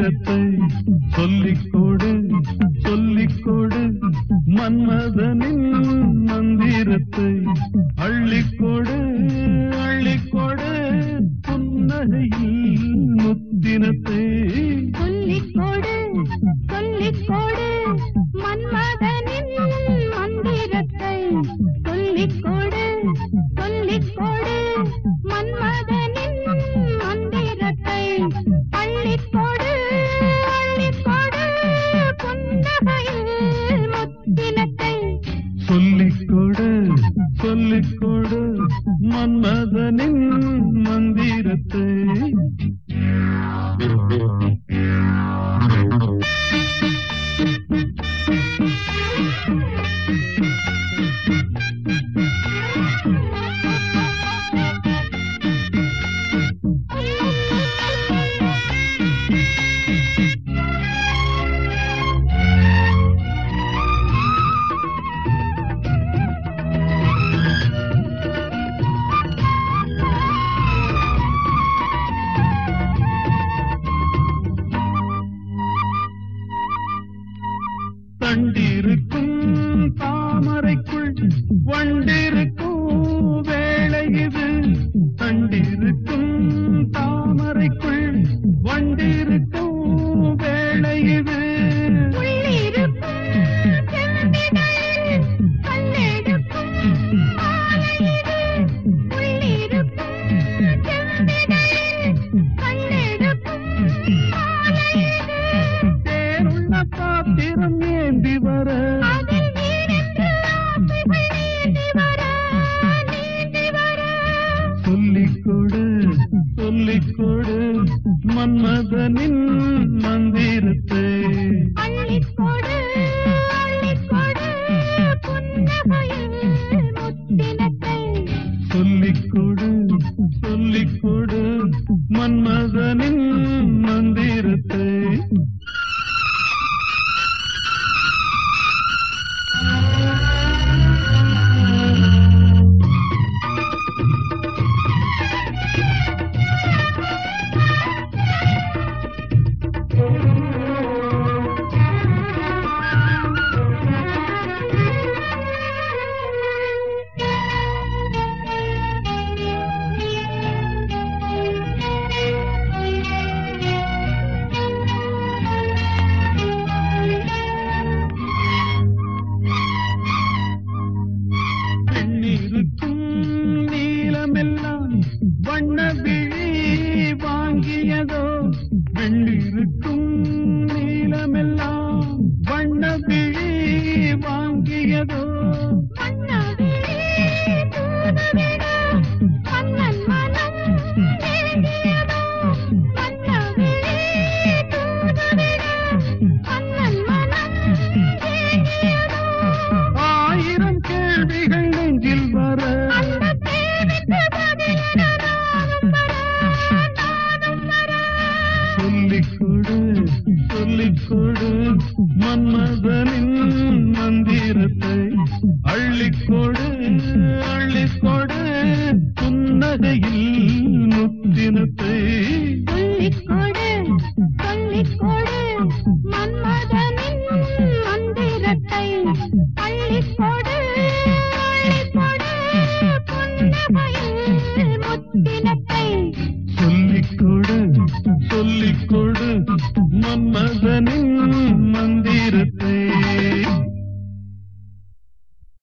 நேரத்தை சொல்லிக் கொடு சொல்லிக் கொடு. மன்மதனின் மந்திரத்தை அள்ளிக்கொடு அள்ளிக்கொடு புன்னகையில் முத்தினத்தை கண்டிருக்கும் தாமரை வண்டிருக்கும் வேளை இது தண்டிருக்கும் தாமரைக்குள் வண்டிருக்கும் சொல்லிக்கொடு மன்மதனின் மந்திரத்தை அள்ளிக்கொடு, அள்ளிக்கொடு, புன்னகையில் முத்தினத்தை. சொல்லிக்கொடு வண்ண விழி வாங்கியதோ வெள்ளிருக்கும் நீளமெல்லாம் வண்ண விழி வாங்கியதோ சொல்லிக்கொடு மன்மதனின் மந்திரத்தை அள்ளிக்கொடு அள்ளிக்கொடு புன்னகையில் முத்தினத்தை சொல்லிக்கொடு, சொல்லிக்கொடு, மன்மதனின் மந்திரத்தை. அள்ளிக்கொடு,